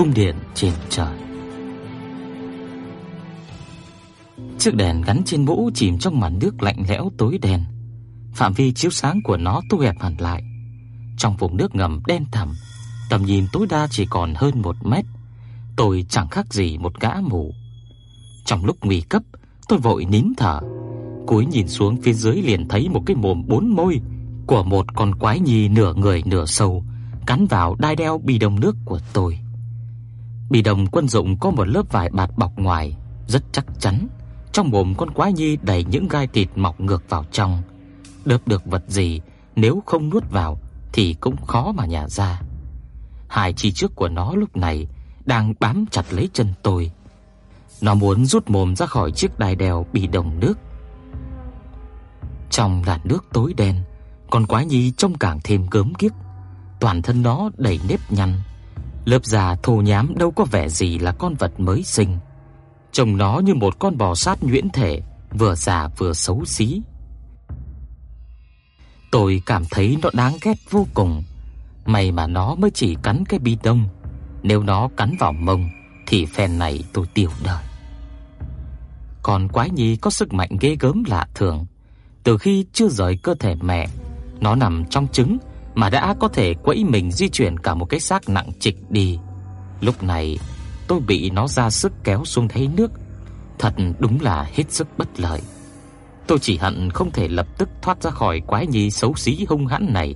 Cung điện trên trời. Chiếc đèn gắn trên mũ chìm trong màn nước lạnh lẽo tối đen. Phạm vi chiếu sáng của nó thu hẹp hẳn lại. Trong vùng nước ngầm đen thẳm, Tầm nhìn tối đa chỉ còn hơn một mét. Tôi chẳng khác gì một gã mù. Trong lúc nguy cấp, Tôi vội nín thở. Cúi nhìn xuống phía dưới liền thấy một cái mồm bốn môi Của một con quái nhi nửa người nửa sâu, Cắn vào đai đeo bi đồng nước của tôi. Bì đồng quân dụng có một lớp vải bạt bọc ngoài, Rất chắc chắn. Trong mồm con quái nhi đầy những gai thịt mọc ngược vào trong. Đớp được vật gì, Nếu không nuốt vào Thì cũng khó mà nhả ra. Hai chi trước của nó lúc này Đang bám chặt lấy chân tôi. Nó muốn rút mồm ra khỏi chiếc đài đèo bị đồng nước. Trong làn nước tối đen, Con quái nhi trông càng thêm gớm ghiếc. Toàn thân nó đầy nếp nhăn. Lớp da thô nhám đâu có vẻ gì là con vật mới sinh. Trông nó như một con bò sát nhuyễn thể, Vừa già vừa xấu xí. Tôi cảm thấy nó đáng ghét vô cùng. May mà nó mới chỉ cắn cái bi đông. Nếu nó cắn vào mông, Thì phen này tôi tiêu đời. Còn quái nhi có sức mạnh ghê gớm lạ thường. Từ khi chưa rời cơ thể mẹ, Nó nằm trong trứng mà đã có thể quẫy mình di chuyển cả một cái xác nặng trịch đi Lúc này tôi bị nó ra sức kéo xuống đáy nước Thật đúng là hết sức bất lợi Tôi chỉ hận không thể lập tức thoát ra khỏi quái nhi xấu xí hung hãn này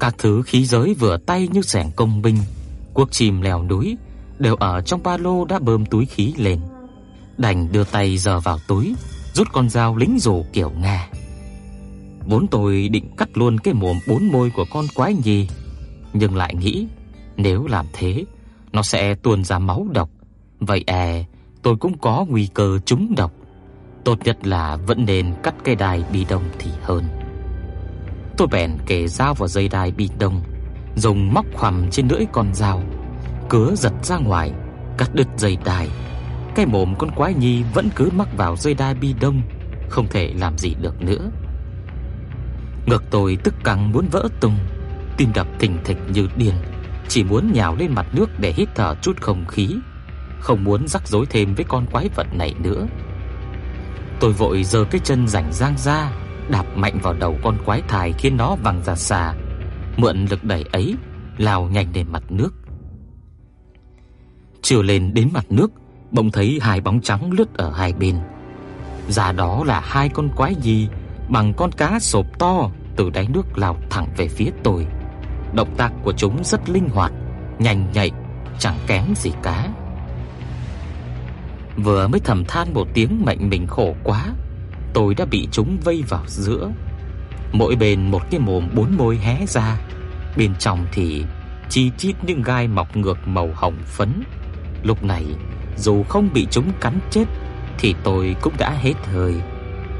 các thứ khí giới vừa tay như sẻng công binh, cuộc chìm leo núi đều ở trong ba lô đã bơm túi khí lên. Đành đưa tay giở vào túi, rút con dao lính rồ kiểu Nga. Vốn tôi định cắt luôn cái mồm bốn môi của con quái nhi, nhưng lại nghĩ nếu làm thế, nó sẽ tuôn ra máu độc, vậy à, tôi cũng có nguy cơ trúng độc. Tốt nhất là vẫn nên cắt cây đài bi đông thì hơn. Tôi bèn kề dao vào dây đai bị đông, dùng móc khoằm trên lưỡi con dao, cứa giật ra ngoài, cắt đứt dây đai. Cái mồm con quái nhi vẫn cứ mắc vào dây đai bi đông, không thể làm gì được nữa. Ngực tôi tức căng muốn vỡ tung, tim đập thình thịch như điên, chỉ muốn nhào lên mặt nước để hít thở chút không khí, không muốn rắc rối thêm với con quái vật này nữa. Tôi vội giơ cái chân rảnh rang ra, đạp mạnh vào đầu con quái thai khiến nó văng ra xa. Mượn lực đẩy ấy, lao nhanh lên mặt nước. Chưa lên đến mặt nước, bỗng thấy hai bóng trắng lướt ở hai bên. Ra đó là hai con quái gì bằng con cá sộp to từ đáy nước lao thẳng về phía tôi. Động tác của chúng rất linh hoạt, nhanh nhạy, chẳng kém gì cá. Vừa mới thầm than một tiếng mệnh mình khổ quá, tôi đã bị chúng vây vào giữa. Mỗi bên một cái mồm bốn môi hé ra, bên trong thì chi chít những gai mọc ngược màu hồng phấn. Lúc này, dù không bị chúng cắn chết thì tôi cũng đã hết hơi.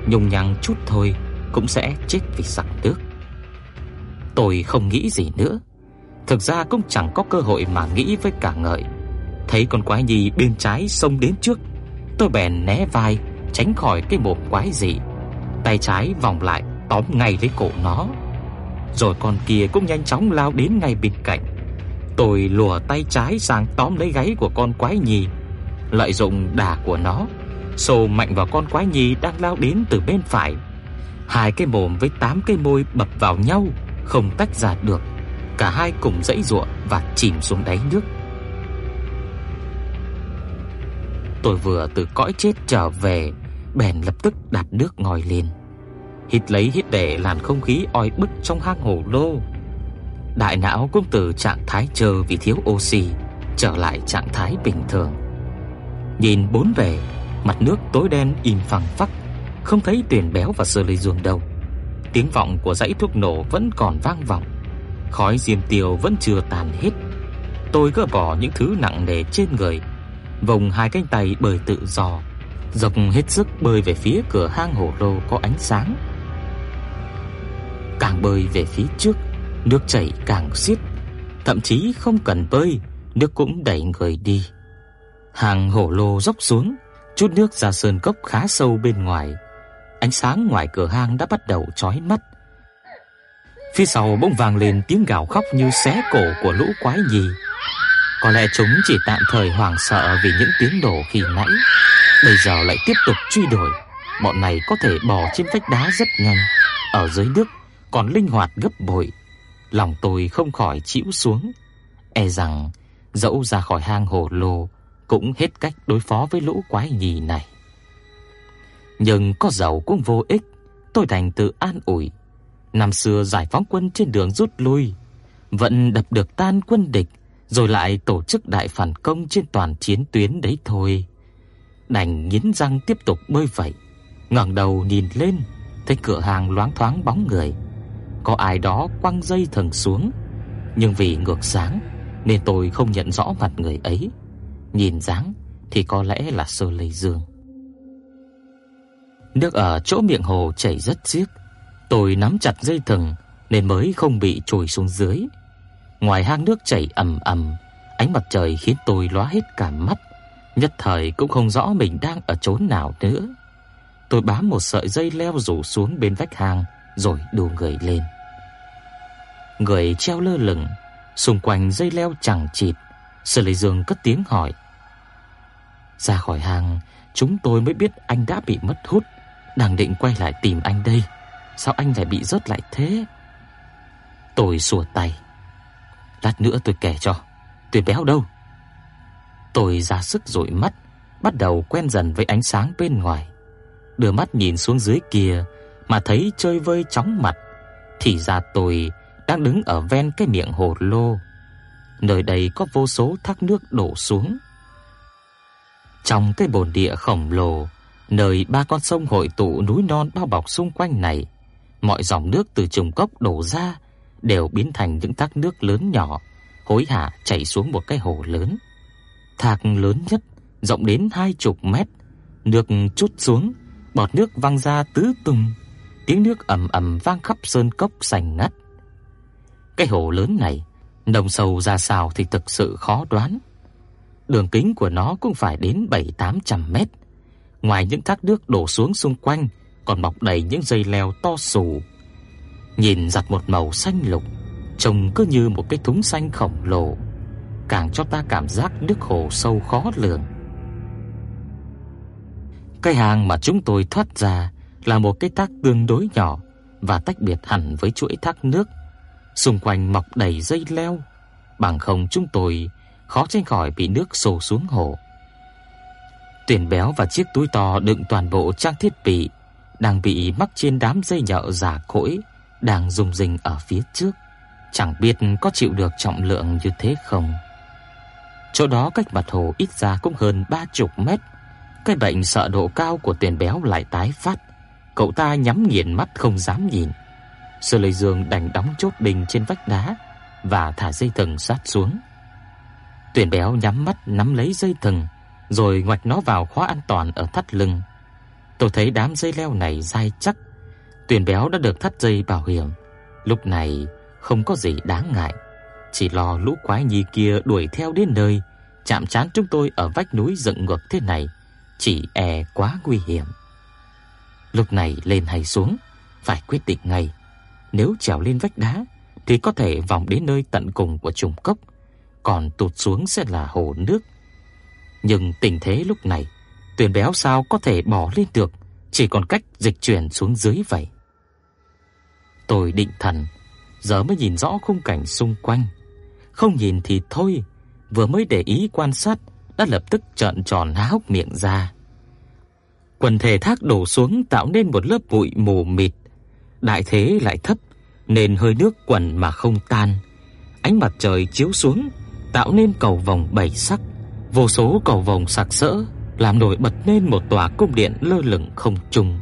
Nhung nhằng chút thôi cũng sẽ chết vì giặc tước. Tôi không nghĩ gì nữa. Thực ra cũng chẳng có cơ hội mà nghĩ với cả ngợi. Thấy con quái nhi bên trái xông đến trước, tôi bèn né vai tránh khỏi cái mồm quái dị. Tay trái vòng lại tóm ngay lấy cổ nó. Rồi con kia cũng nhanh chóng lao đến ngay bên cạnh. Tôi lùa tay trái sang tóm lấy gáy của con quái nhi, lợi dụng đà của nó, xô mạnh vào con quái nhi đang lao đến từ bên phải. Hai cái mồm với tám cái môi bập vào nhau, không tách ra được. Cả hai cùng giãy giụa và chìm xuống đáy nước. Tôi vừa từ cõi chết trở về, bèn lập tức đạp nước ngòi lên. Hít lấy hít để làn không khí oi bức trong hang hồ lô. Đại não cũng từ trạng thái chờ vì thiếu oxy trở lại trạng thái bình thường. Nhìn bốn bề, mặt nước tối đen im phăng phắc, không thấy tuyển béo và sơ lê ruồng đâu. Tiếng vọng của dãy thuốc nổ vẫn còn vang vọng, khói diêm tiêu vẫn chưa tàn hết. Tôi gỡ bỏ những thứ nặng nề trên người, vùng hai cánh tay bơi tự do, dọc hết sức bơi về phía cửa hang hồ lô có ánh sáng. Càng bơi về phía trước, nước chảy càng xiết, thậm chí không cần bơi, nước cũng đẩy người đi. Hàng hồ lô dốc xuống, chút nước ra sơn cốc khá sâu bên ngoài. Ánh sáng ngoài cửa hang đã bắt đầu chói mắt. Phía sau bỗng vang lên tiếng gào khóc như xé cổ của lũ quái nhì. Có lẽ chúng chỉ tạm thời hoảng sợ vì những tiếng nổ khi nãy, bây giờ lại tiếp tục truy đuổi. Bọn này có thể bò trên vách đá rất nhanh, ở dưới nước còn linh hoạt gấp bội. Lòng tôi không khỏi chịu xuống, e rằng dẫu ra khỏi hang hồ lô cũng hết cách đối phó với lũ quái nhì này. Nhưng có dầu cũng vô ích, tôi đành tự an ủi. Năm xưa giải phóng quân trên đường rút lui, vẫn đập được tan quân địch, rồi lại tổ chức đại phản công trên toàn chiến tuyến đấy thôi. Đành nghiến răng tiếp tục bơi vậy, ngẩng đầu nhìn lên, thấy cửa hàng loáng thoáng bóng người. Có ai đó quăng dây thần xuống, nhưng vì ngược sáng nên tôi không nhận rõ mặt người ấy. Nhìn dáng thì có lẽ là Sơ lây Dương. Nước ở chỗ miệng hồ chảy rất xiết, tôi nắm chặt dây thừng nên mới không bị trồi xuống dưới. Ngoài hang nước chảy ầm ầm, ánh mặt trời khiến tôi lóa hết cả mắt, nhất thời cũng không rõ mình đang ở chốn nào nữa. Tôi bám một sợi dây leo rủ xuống bên vách hang rồi đu người lên. Người treo lơ lửng, xung quanh dây leo chẳng chịt, Sở Lệ Dương cất tiếng hỏi: "Ra khỏi hàng chúng tôi mới biết anh đã bị mất hút, đang định quay lại tìm anh đây, sao anh lại bị rớt lại thế?" Tôi xùa tay. "Lát nữa tôi kể cho, Tuyệt béo đâu?" Tôi ra sức dụi mắt, bắt đầu quen dần với ánh sáng bên ngoài. Đưa mắt nhìn xuống dưới kia mà thấy chơi vơi chóng mặt, thì ra tôi đang đứng ở ven cái miệng hồ lô. Nơi đây có vô số thác nước đổ xuống. Trong cái bồn địa khổng lồ, nơi ba con sông hội tụ núi non bao bọc xung quanh này, mọi dòng nước từ trùng cốc đổ ra đều biến thành những thác nước lớn nhỏ, hối hả chảy xuống một cái hồ lớn. Thác lớn nhất rộng đến hai chục mét, nước chút xuống, bọt nước văng ra tứ tung, tiếng nước ầm ầm vang khắp sơn cốc xanh ngắt. Cái hồ lớn này, Nồng sâu ra sao thì thực sự khó đoán. Đường kính của nó cũng phải đến 7-800 mét. Ngoài những thác nước đổ xuống xung quanh, còn mọc đầy những dây leo to xù. Nhìn giặt một màu xanh lục, trông cứ như một cái thúng xanh khổng lồ, càng cho ta cảm giác nước hồ sâu khó lường. Cái hang mà chúng tôi thoát ra là một cái thác tương đối nhỏ và tách biệt hẳn với chuỗi thác nước xung quanh mọc đầy dây leo, bằng không chúng tôi khó tránh khỏi bị nước xô xuống hồ. Tuyển béo và chiếc túi to đựng toàn bộ trang thiết bị đang bị mắc trên đám dây nhợ giả cỗi đang rung rinh ở phía trước, chẳng biết có chịu được trọng lượng như thế không. Chỗ đó cách mặt hồ ít ra cũng hơn ba chục mét. Cái bệnh sợ độ cao của tuyển béo lại tái phát, cậu ta nhắm nghiền mắt không dám nhìn. Sơ Lệ Dương đành đóng chốt bình trên vách đá và thả dây thừng sát xuống. Tuyển béo nhắm mắt nắm lấy dây thừng, rồi ngoặt nó vào khóa an toàn ở thắt lưng. Tôi thấy đám dây leo này dai chắc. Tuyển béo đã được thắt dây bảo hiểm. Lúc này không có gì đáng ngại, chỉ lo lũ quái nhi kia đuổi theo đến nơi, chạm trán chúng tôi ở vách núi dựng ngược thế này, chỉ e quá nguy hiểm. Lúc này lên hay xuống, phải quyết định ngay. Nếu trèo lên vách đá thì có thể vòng đến nơi tận cùng của trùng cốc, còn tụt xuống sẽ là hồ nước. Nhưng tình thế lúc này, Tuyền béo sao có thể bỏ lên được, chỉ còn cách dịch chuyển xuống dưới vậy. Tôi định thần, giờ mới nhìn rõ khung cảnh xung quanh. Không nhìn thì thôi, vừa mới để ý quan sát đã lập tức trợn tròn há hốc miệng ra. Quần thể thác đổ xuống tạo nên một lớp bụi mù mịt, đại thế lại thấp nên hơi nước quẩn mà không tan. Ánh mặt trời chiếu xuống tạo nên cầu vồng bảy sắc, vô số cầu vồng sặc sỡ làm nổi bật nên một tòa cung điện lơ lửng không trung.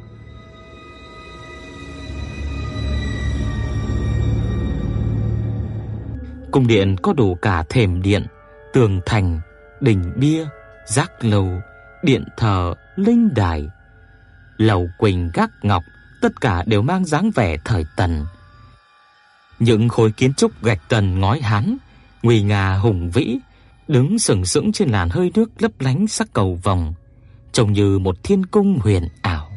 Cung điện có đủ cả thềm điện, tường thành, đình bia, giác lầu, điện thờ, linh đài, lầu quỳnh gác ngọc, tất cả đều mang dáng vẻ thời Tần. Những khối kiến trúc gạch tần ngói Hán, nguy nga hùng vĩ, đứng sừng sững trên làn hơi nước lấp lánh sắc cầu vòng, trông như một thiên cung huyền ảo.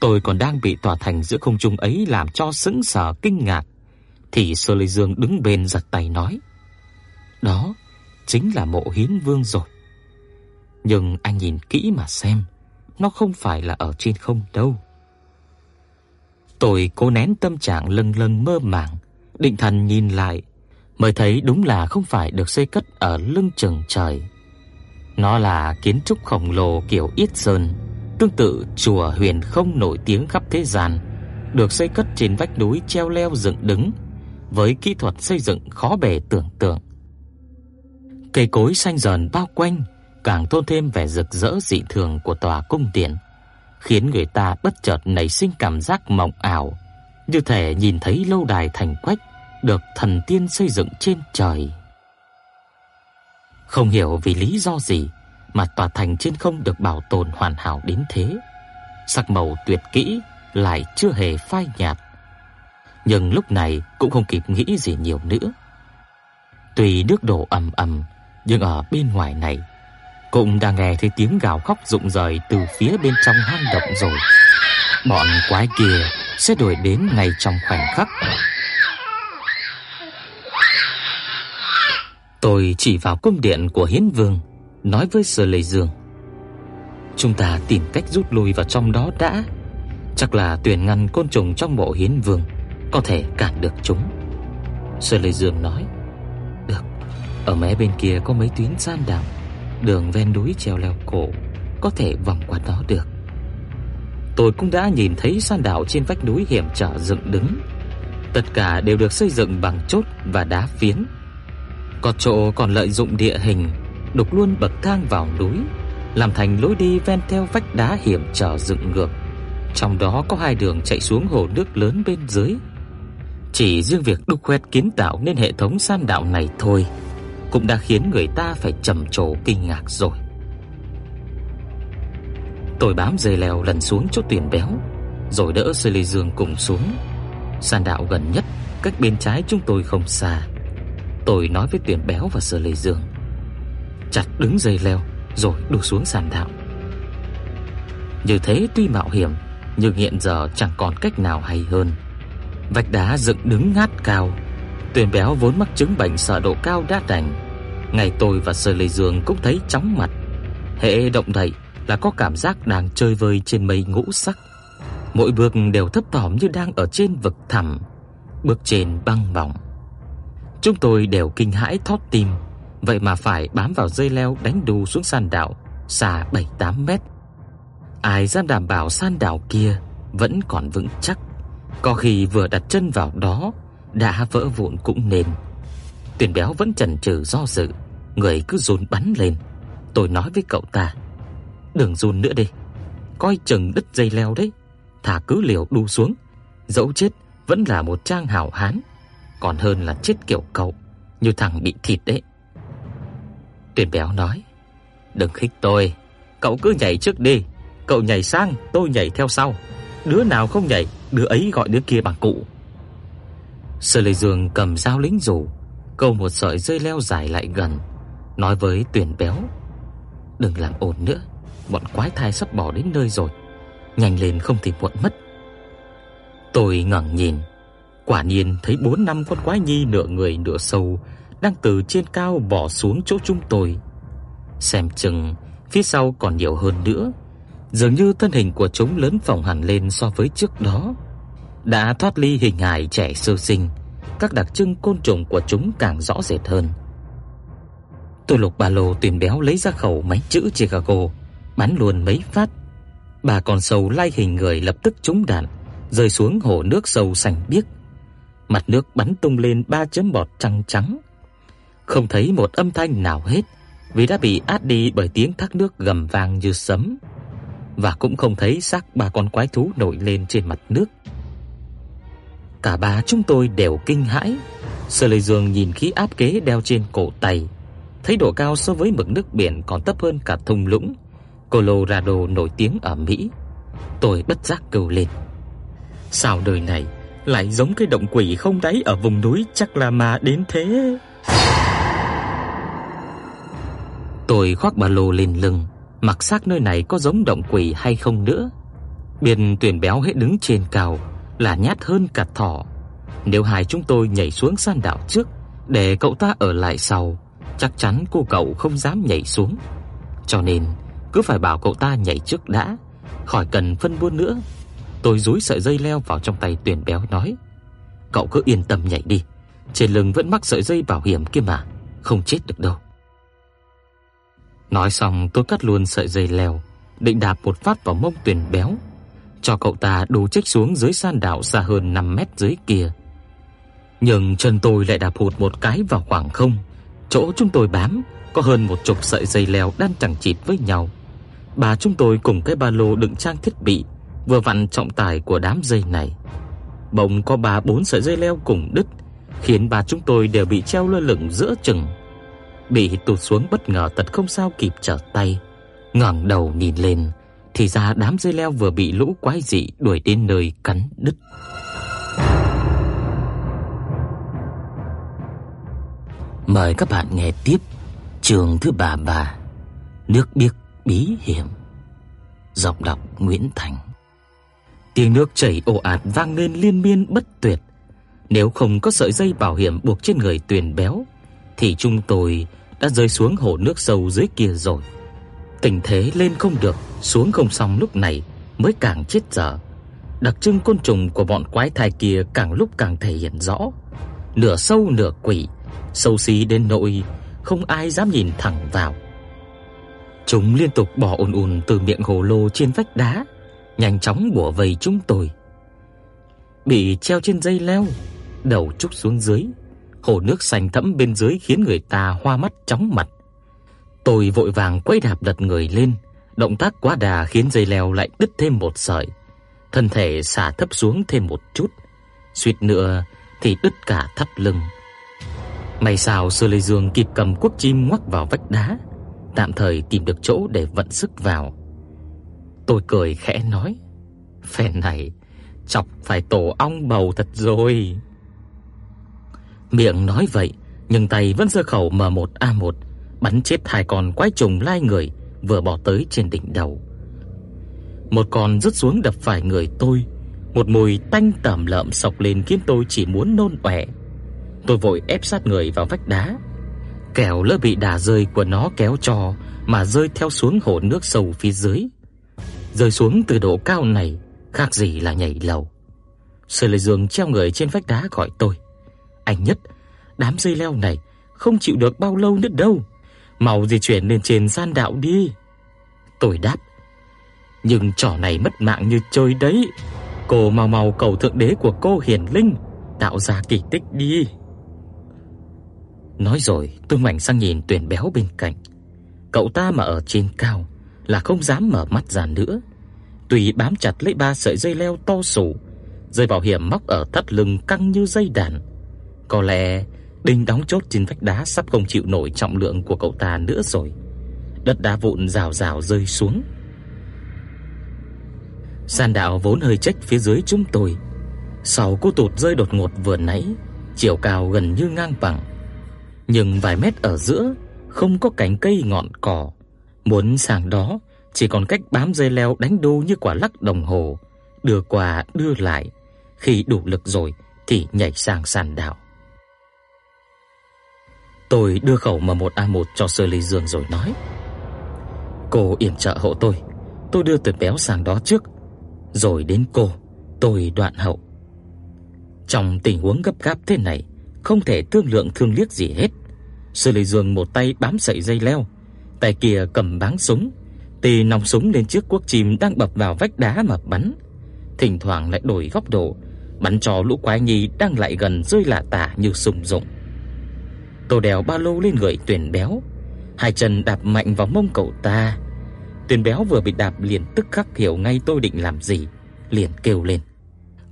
Tôi còn đang bị tòa thành giữa không trung ấy làm cho sững sờ kinh ngạc, thì Sơ Lê Dương đứng bên giật tay nói: "Đó chính là mộ Hiến Vương rồi." Nhưng anh nhìn kỹ mà xem, nó không phải là ở trên không đâu. Tôi cố nén tâm trạng lâng lâng mơ màng, định thần nhìn lại, mới thấy đúng là không phải được xây cất ở lưng chừng trời. Nó là kiến trúc khổng lồ kiểu Yết Sơn, tương tự chùa Huyền Không nổi tiếng khắp thế gian, được xây cất trên vách núi treo leo dựng đứng, với kỹ thuật xây dựng khó bề tưởng tượng. Cây cối xanh rờn bao quanh, càng tôn thêm vẻ rực rỡ dị thường của tòa cung điện, khiến người ta bất chợt nảy sinh cảm giác mộng ảo, như thể nhìn thấy lâu đài thành quách được thần tiên xây dựng trên trời. Không hiểu vì lý do gì mà tòa thành trên không được bảo tồn hoàn hảo đến thế. Sắc màu tuyệt kỹ lại chưa hề phai nhạt. Nhưng lúc này cũng không kịp nghĩ gì nhiều nữa. tùy nước đổ ầm ầm, nhưng ở bên ngoài này cũng đang nghe thấy tiếng gào khóc rụng rời từ phía bên trong hang động rồi. Bọn quái kia sẽ đuổi đến ngay trong khoảnh khắc. Tôi chỉ vào cung điện của Hiến Vương, nói với Sở Lệ Dương: "Chúng ta tìm cách rút lui vào trong đó đã, chắc là tuyển ngăn côn trùng trong mộ Hiến Vương có thể cản được chúng." Sở Lệ Dương nói: "Được, ở mé bên kia có mấy tuyến san đạo, đường ven núi treo leo cổ, có thể vòng qua đó được." Tôi cũng đã nhìn thấy san đạo trên vách núi hiểm trở dựng đứng, tất cả đều được xây dựng bằng chốt và đá phiến có chỗ còn lợi dụng địa hình, đục luôn bậc thang vào núi, làm thành lối đi ven theo vách đá hiểm trở dựng ngược. Trong đó có hai đường chạy xuống hồ nước lớn bên dưới. Chỉ riêng việc đúc khoét kiến tạo nên hệ thống san đạo này thôi cũng đã khiến người ta phải trầm trồ kinh ngạc rồi. Tôi bám dây leo lần xuống chỗ tuyển béo, rồi đỡ Sơ Lê Dương cùng xuống. Sàn đạo gần nhất, cách bên trái chúng tôi không xa. Tôi nói với Tuyển Béo và sơ Lệ Dương, chặt đứng dây leo rồi đổ xuống sàn đạo. Như thế tuy mạo hiểm, nhưng hiện giờ chẳng còn cách nào hay hơn. Vách đá dựng đứng ngát cao, Tuyển Béo vốn mắc chứng bệnh sợ độ cao đã đành, ngày tôi và Sơ Lê Dương cũng thấy chóng mặt. Hệ động đậy là có cảm giác đang chơi vơi trên mây ngũ sắc. Mỗi bước đều thấp thỏm như đang ở trên vực thẳm, bước trên băng mỏng. Chúng tôi đều kinh hãi thót tim, vậy mà phải bám vào dây leo đánh đu xuống sàn đảo xa 7-8 mét. Ai dám đảm bảo sàn đảo kia vẫn còn vững chắc, có khi vừa đặt chân vào đó đã vỡ vụn cũng nên. Tiền béo vẫn chần chừ do dự, người cứ run bắn lên. Tôi nói với cậu ta, đừng run nữa đi, coi chừng đứt dây leo đấy, thả cứ liều đu xuống, dẫu chết vẫn là một trang hảo hán còn hơn là chết kiểu cậu, như thằng bị thịt đấy. Tiền béo nói, đừng khích tôi, cậu cứ nhảy trước đi, cậu nhảy sang, tôi nhảy theo sau. Đứa nào không nhảy, đứa ấy gọi đứa kia bằng cụ. Sở Lệ Dương cầm dao lính rủ, câu một sợi dây leo dài lại gần, nói với Tuyển béo, đừng làm ồn nữa, bọn quái thai sắp bỏ đến nơi rồi, nhanh lên không thì muộn mất. Tôi ngẩng nhìn, Quả nhiên thấy bốn năm con quái nhi nửa người nửa sâu đang từ trên cao bò xuống chỗ chúng tôi. Xem chừng phía sau còn nhiều hơn nữa, dường như thân hình của chúng lớn phồng hẳn lên so với trước đó. Đã thoát ly hình hài trẻ sơ sinh, các đặc trưng côn trùng của chúng càng rõ rệt hơn. Tôi lục ba lô tìm béo lấy ra khẩu máy chữ Chicago, bắn luôn mấy phát. Bà con sâu lai hình người lập tức trúng đạn, rơi xuống hồ nước sâu xanh biếc mặt nước bắn tung lên ba chấm bọt trắng trắng. Không thấy một âm thanh nào hết, vì đã bị át đi bởi tiếng thác nước gầm vang như sấm, và cũng không thấy xác ba con quái thú nổi lên trên mặt nước. Cả ba chúng tôi đều kinh hãi. Sở Lệ Dương nhìn khí áp kế đeo trên cổ tay, thấy độ cao so với mực nước biển còn thấp hơn cả thung lũng Colorado nổi tiếng ở Mỹ. Tôi bất giác kêu lên. Sao đời này lại giống cái động quỷ không đáy ở vùng núi chắc là mà đến thế. Tôi khoác ba lô lên lưng, mặc xác nơi này có giống động quỷ hay không nữa. Biên tuyển béo hết đứng trên cao là nhát hơn cả thỏ. Nếu hai chúng tôi nhảy xuống san đảo trước để cậu ta ở lại sau, chắc chắn cô cậu không dám nhảy xuống. Cho nên cứ phải bảo cậu ta nhảy trước đã, khỏi cần phân buôn nữa. Tôi dúi sợi dây leo vào trong tay tuyển béo nói: "Cậu cứ yên tâm nhảy đi, trên lưng vẫn mắc sợi dây bảo hiểm kia mà, không chết được đâu." Nói xong tôi cắt luôn sợi dây leo, định đạp một phát vào mông tuyển béo, cho cậu ta đổ trích xuống dưới san đảo xa hơn 5 mét dưới kia. Nhưng chân tôi lại đạp hụt một cái vào khoảng không, chỗ chúng tôi bám có hơn một chục sợi dây leo đan chẳng chịt với nhau. Bà chúng tôi cùng cái ba lô đựng trang thiết bị vừa vặn trọng tải của đám dây này. Bỗng có ba bốn sợi dây leo cùng đứt, khiến bà chúng tôi đều bị treo lơ lửng giữa chừng. Bị tụt xuống bất ngờ thật không sao kịp trở tay, ngẩng đầu nhìn lên thì ra đám dây leo vừa bị lũ quái dị đuổi đến nơi cắn đứt. Mời các bạn nghe tiếp chương thứ ba bà Nước biếc bí hiểm. Giọng đọc Nguyễn Thành. Tiếng nước chảy ồ ạt vang lên liên miên bất tuyệt. Nếu không có sợi dây bảo hiểm buộc trên người Tuyền béo, thì chúng tôi đã rơi xuống hồ nước sâu dưới kia rồi. Tình thế lên không được, xuống không xong lúc này mới càng chết dở. Đặc trưng côn trùng của bọn quái thai kia càng lúc càng thể hiện rõ. Nửa sâu nửa quỷ, sâu xí đến nỗi không ai dám nhìn thẳng vào. Chúng liên tục bò ùn ùn từ miệng hồ lô trên vách đá, nhanh chóng bủa vây chúng tôi. Bị treo trên dây leo, đầu trúc xuống dưới, hồ nước xanh thẫm bên dưới khiến người ta hoa mắt chóng mặt. Tôi vội vàng quay đạp lật người lên, động tác quá đà khiến dây leo lại đứt thêm một sợi. Thân thể xả thấp xuống thêm một chút, suýt nữa thì đứt cả thắt lưng. May sao Sơ Lê Dương kịp cầm cuốc chim ngoắc vào vách đá, tạm thời tìm được chỗ để vận sức vào. Tôi cười khẽ nói: "Phèn này chọc phải tổ ong bầu thật rồi." Miệng nói vậy, nhưng tay vẫn giơ khẩu M1A1 bắn chết hai con quái trùng lai người vừa bỏ tới trên đỉnh đầu. Một con rớt xuống đập phải người tôi, một mùi tanh tẩm lợm sộc lên khiến tôi chỉ muốn nôn ọe. Tôi vội ép sát người vào vách đá, kẻo lỡ bị đà rơi của nó kéo cho mà rơi theo xuống hồ nước sâu phía dưới. Rơi xuống từ độ cao này khác gì là nhảy lầu. Sở Lệ Dương treo người trên vách đá gọi tôi. Anh nhất, đám dây leo này không chịu được bao lâu nữa đâu. Mau di chuyển lên trên san đạo đi. Tôi đáp. Nhưng trò này mất mạng như chơi đấy. Cô mau mau cầu thượng đế của cô hiển linh tạo ra kỳ tích đi. Nói rồi, tôi ngoảnh sang nhìn Tuyển béo bên cạnh. Cậu ta mà ở trên cao là không dám mở mắt ra nữa. Tùy bám chặt lấy ba sợi dây leo to sủ, dây bảo hiểm móc ở thắt lưng căng như dây đàn. Có lẽ đinh đóng chốt trên vách đá sắp không chịu nổi trọng lượng của cậu ta nữa rồi. Đất đá vụn rào rào rơi xuống. Sàn đạo vốn hơi trách phía dưới chúng tôi. Sau cú tụt rơi đột ngột vừa nãy, chiều cao gần như ngang bằng nhưng vài mét ở giữa không có cành cây ngọn cỏ, muốn sang đó chỉ còn cách bám dây leo đánh đu như quả lắc đồng hồ, đưa qua đưa lại, khi đủ lực rồi thì nhảy sang sàn đảo. Tôi đưa khẩu M1A1 cho Sơ Ly Dương rồi nói: "Cô yểm trợ hộ tôi, tôi đưa tuyệt béo sang đó trước, rồi đến cô, tôi đoạn hậu." Trong tình huống gấp gáp thế này, không thể thương lượng thương liếc gì hết. Sơ Lệ Dương một tay bám sợi dây leo, tay kia cầm báng súng, tì nòng súng lên chiếc quốc chim đang bập vào vách đá mà bắn. Thỉnh thoảng lại đổi góc độ, bắn cho lũ quái nhi đang lại gần rơi lả tả như sùng rụng. Tô đèo ba lô lên người Tuyền béo, hai chân đạp mạnh vào mông cậu ta. Tuyền béo vừa bị đạp liền tức khắc hiểu ngay tôi định làm gì, liền kêu lên: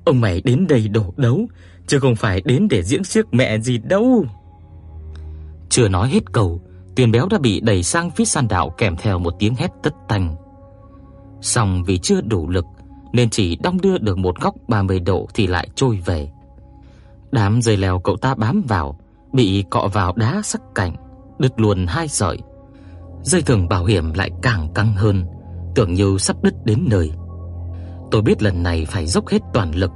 "Ông mày đến đây đổ đấu, chứ không phải đến để diễn xiếc mẹ gì đâu." Chưa nói hết câu Tuyền béo đã bị đẩy sang phía san đạo kèm theo một tiếng hét tất tanh. Song vì chưa đủ lực nên chỉ đong đưa được một góc 30 độ thì lại trôi về. Đám dây leo cậu ta bám vào, bị cọ vào đá sắc cạnh, đứt luôn hai sợi. Dây thừng bảo hiểm lại càng căng hơn, tưởng như sắp đứt đến nơi. Tôi biết lần này phải dốc hết toàn lực,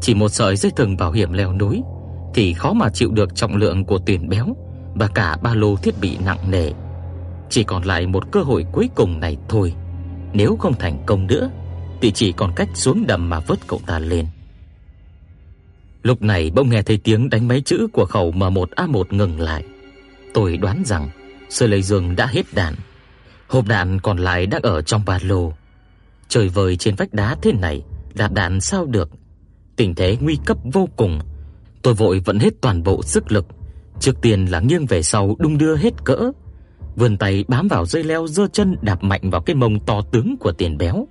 chỉ một sợi dây thừng bảo hiểm leo núi thì khó mà chịu được trọng lượng của tuyển béo và cả ba lô thiết bị nặng nề. Chỉ còn lại một cơ hội cuối cùng này thôi. Nếu không thành công nữa thì chỉ còn cách xuống đầm mà vớt cậu ta lên. Lúc này bỗng nghe thấy tiếng đánh máy chữ của khẩu M1A1 ngừng lại. Tôi đoán rằng Sơ Lệ Dương đã hết đạn. Hộp đạn còn lại đang ở trong ba lô. Trời vời trên vách đá thế này, đạn đạn sao được? Tình thế nguy cấp vô cùng. Tôi vội vận hết toàn bộ sức lực, trước tiên là nghiêng về sau đung đưa hết cỡ, vươn tay bám vào dây leo giơ chân đạp mạnh vào cái mông to tướng của tiền béo.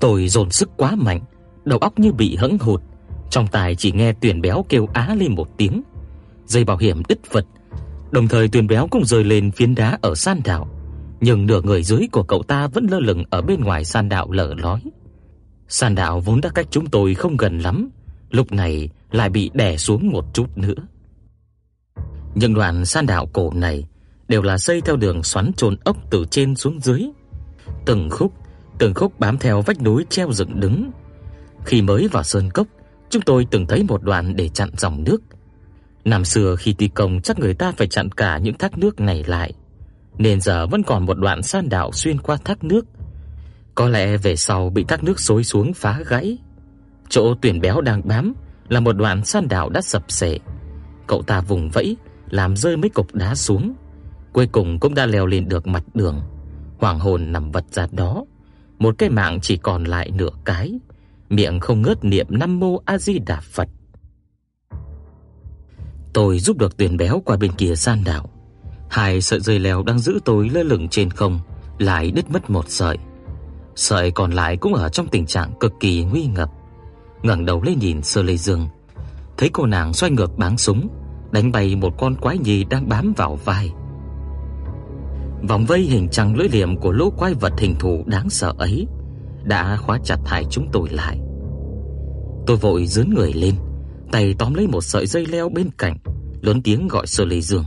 Tôi dồn sức quá mạnh, đầu óc như bị hững hụt, trong tai chỉ nghe Tuyền béo kêu á lên một tiếng. Dây bảo hiểm đứt vật, đồng thời Tuyền béo cũng rơi lên phiến đá ở san đạo nhưng nửa người dưới của cậu ta vẫn lơ lửng ở bên ngoài san đạo lở lói. San đạo vốn đã cách chúng tôi không gần lắm, lúc này lại bị đè xuống một chút nữa. Những đoạn san đạo cổ này đều là xây theo đường xoắn chôn ốc từ trên xuống dưới, từng khúc, từng khúc bám theo vách núi treo dựng đứng. Khi mới vào sơn cốc, chúng tôi từng thấy một đoạn để chặn dòng nước. Năm xưa khi thi công chắc người ta phải chặn cả những thác nước này lại, nên giờ vẫn còn một đoạn san đạo xuyên qua thác nước. Có lẽ về sau bị thác nước xối xuống phá gãy. Chỗ tuyển béo đang bám là một đoạn san đạo đã sập xệ. Cậu ta vùng vẫy làm rơi mấy cục đá xuống, cuối cùng cũng đã leo lên được mặt đường. Hoàng hồn nằm vật ra đó, một cái mạng chỉ còn lại nửa cái, miệng không ngớt niệm Nam mô A Di Đà Phật. Tôi giúp được tuyển béo qua bên kia san đạo. Hai sợi dây leo đang giữ tôi lơ lửng trên không lại đứt mất một sợi. Sợi còn lại cũng ở trong tình trạng cực kỳ nguy ngập. Ngẩng đầu lên nhìn Sơ Lê Dương, thấy cô nàng xoay ngược báng súng, đánh bay một con quái nhì đang bám vào vai. Vòng vây hình trăng lưỡi liềm của lũ quái vật hình thù đáng sợ ấy đã khóa chặt hai chúng tôi lại. Tôi vội giương người lên, tay tóm lấy một sợi dây leo bên cạnh, lớn tiếng gọi Sơ Lê Dương.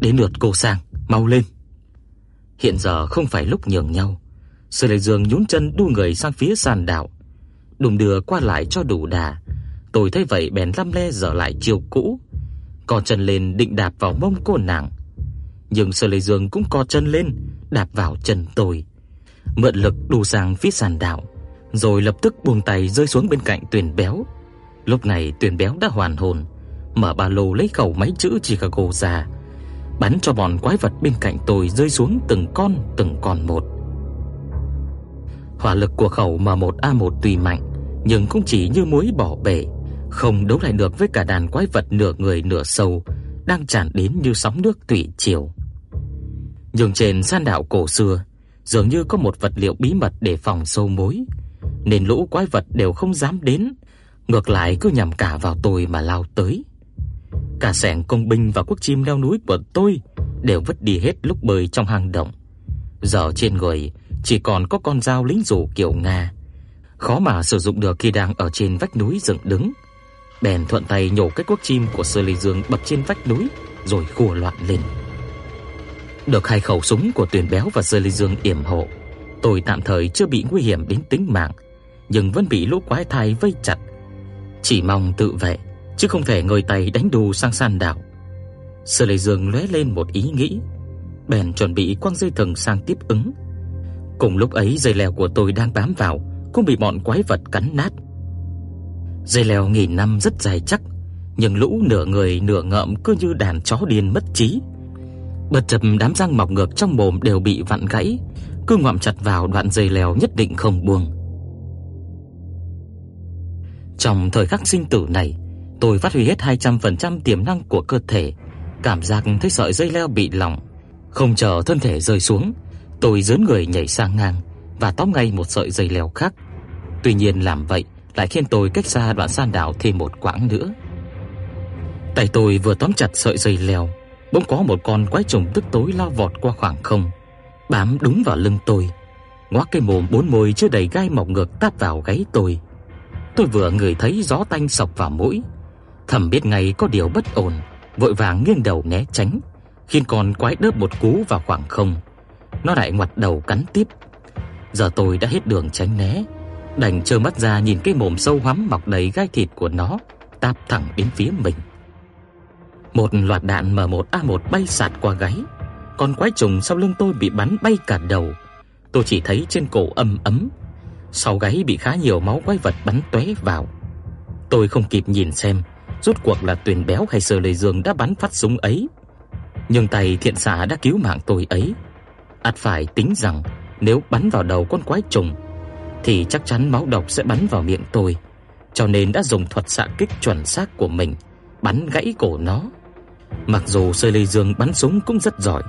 "Đến lượt cô sang, mau lên." Hiện giờ không phải lúc nhường nhau. Sơ Lê Dương nhún chân đu người sang phía sàn đảo, đùng đưa qua lại cho đủ đà. Tôi thấy vậy bèn lăm le dở lại chiều cũ, co chân lên định đạp vào mông cô nàng. Nhưng Sơ Lê Dương cũng co chân lên, đạp vào chân tôi. Mượn lực đu sang phía sàn đảo, rồi lập tức buông tay rơi xuống bên cạnh Tuyền Béo. Lúc này Tuyền Béo đã hoàn hồn, mở ba lô lấy khẩu máy chữ Chicago ra, bắn cho bọn quái vật bên cạnh tôi rơi xuống từng con từng con một. Hỏa lực của khẩu M1A1 tuy mạnh, nhưng cũng chỉ như muối bỏ bể, không đấu lại được với cả đàn quái vật nửa người nửa sâu đang tràn đến như sóng nước thủy triều. Nhưng trên san đảo cổ xưa, dường như có một vật liệu bí mật để phòng sâu mối, nên lũ quái vật đều không dám đến, ngược lại cứ nhằm cả vào tôi mà lao tới. Cả sẻng công binh và quốc chim leo núi của tôi đều vứt đi hết lúc bơi trong hang động. Giờ trên người chỉ còn có con dao lính rủ kiểu Nga, khó mà sử dụng được khi đang ở trên vách núi dựng đứng. Bèn thuận tay nhổ cái quốc chim của Sơ Lê Dương bập trên vách núi rồi khua loạn lên. Được hai khẩu súng của Tuyền Béo và Sơ Ly Dương yểm hộ, tôi tạm thời chưa bị nguy hiểm đến tính mạng, nhưng vẫn bị lũ quái thai vây chặt. Chỉ mong tự vệ, chứ không thể ngồi tay đánh đù sang san đảo. Sơ Lê Dương lóe lên một ý nghĩ, bèn chuẩn bị quăng dây thừng sang tiếp ứng. Cùng lúc ấy dây leo của tôi đang bám vào cũng bị bọn quái vật cắn nát. Dây leo nghìn năm rất dài chắc, nhưng lũ nửa người nửa ngợm cứ như đàn chó điên mất trí. Bất chợt đám răng mọc ngược trong mồm đều bị vặn gãy, cứ ngoạm chặt vào đoạn dây leo nhất định không buông. Trong thời khắc sinh tử này, tôi phát huy hết 200% tiềm năng của cơ thể, cảm giác thấy sợi dây leo bị lỏng, không chờ thân thể rơi xuống, tôi giớn người nhảy sang ngang và tóm ngay một sợi dây leo khác. Tuy nhiên làm vậy lại khiến tôi cách xa đoạn san đảo thêm một quãng nữa. Tay tôi vừa tóm chặt sợi dây leo, bỗng có một con quái trùng tức tối lao vọt qua khoảng không, bám đúng vào lưng tôi. Ngoác cái mồm bốn môi chưa đầy gai mọc ngược tát vào gáy tôi. Tôi vừa ngửi thấy gió tanh sộc vào mũi, thầm biết ngay có điều bất ổn, vội vàng nghiêng đầu né tránh, khiến con quái đớp một cú vào khoảng không. Nó lại ngoặt đầu cắn tiếp. Giờ tôi đã hết đường tránh né, đành trơ mắt ra nhìn cái mồm sâu hoắm mọc đầy gai thịt của nó táp thẳng đến phía mình. Một loạt đạn M1A1 bay sạt qua gáy, con quái trùng sau lưng tôi bị bắn bay cả đầu. Tôi chỉ thấy trên cổ ấm ấm, sau gáy bị khá nhiều máu quái vật bắn tóe vào. Tôi không kịp nhìn xem rốt cuộc là Tuyền Béo hay Sơ Lê Dương đã bắn phát súng ấy. Nhưng tay thiện xạ đã cứu mạng tôi ấy. ắt phải tính rằng nếu bắn vào đầu con quái trùng thì chắc chắn máu độc sẽ bắn vào miệng tôi, cho nên đã dùng thuật xạ kích chuẩn xác của mình bắn gãy cổ nó. Mặc dù Sơ Lê Dương bắn súng cũng rất giỏi,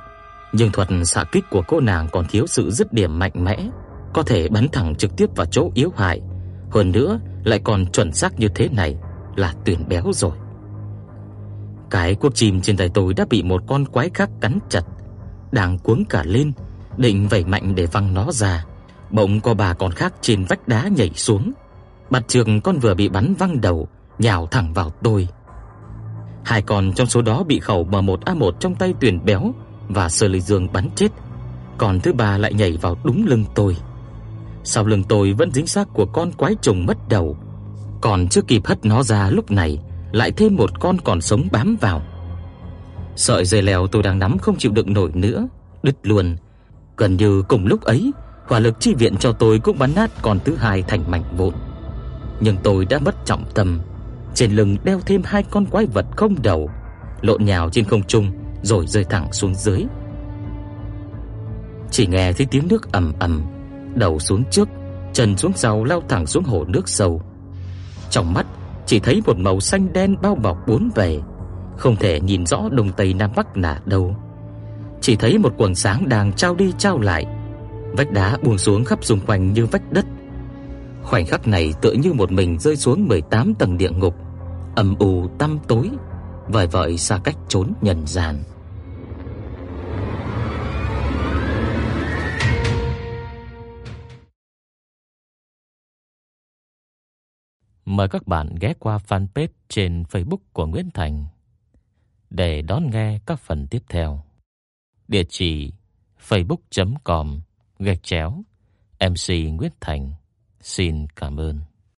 nhưng thuật xạ kích của cô nàng còn thiếu sự dứt điểm mạnh mẽ, có thể bắn thẳng trực tiếp vào chỗ yếu hại, hơn nữa lại còn chuẩn xác như thế này là tuyển béo rồi. Cái cuốc chim trên tay tôi đã bị một con quái khác cắn chặt, đang cuống cả lên, định vẩy mạnh để văng nó ra. Bỗng có bà con khác trên vách đá nhảy xuống, bắt trường con vừa bị bắn văng đầu, nhào thẳng vào tôi. Hai con trong số đó bị khẩu M1A1 trong tay tuyển béo và Sơ Lệ Dương bắn chết, còn thứ ba lại nhảy vào đúng lưng tôi. Sau lưng tôi vẫn dính xác của con quái trùng mất đầu, còn chưa kịp hất nó ra lúc này, lại thêm một con còn sống bám vào. Sợi dây leo tôi đang nắm không chịu đựng nổi nữa, đứt luôn. Gần như cùng lúc ấy, hỏa lực chi viện cho tôi cũng bắn nát con thứ hai thành mảnh vụn. Nhưng tôi đã mất trọng tâm, trên lưng đeo thêm hai con quái vật không đầu, lộn nhào trên không trung rồi rơi thẳng xuống dưới. Chỉ nghe thấy tiếng nước ầm ầm, đầu xuống trước, chân xuống sau lao thẳng xuống hồ nước sâu. Trong mắt chỉ thấy một màu xanh đen bao bọc bốn bề, không thể nhìn rõ đông tây nam bắc là đâu. Chỉ thấy một quầng sáng đang trao đi trao lại, vách đá buông xuống khắp xung quanh như vách đất. Khoảnh khắc này tựa như một mình rơi xuống 18 tầng địa ngục, âm u tăm tối, vời vợi xa cách trốn nhân gian. Mời các bạn ghé qua fanpage trên Facebook của Nguyễn Thành để đón nghe các phần tiếp theo. Địa chỉ facebook.com gạch chéo MC Nguyễn Thành. Xin cảm ơn.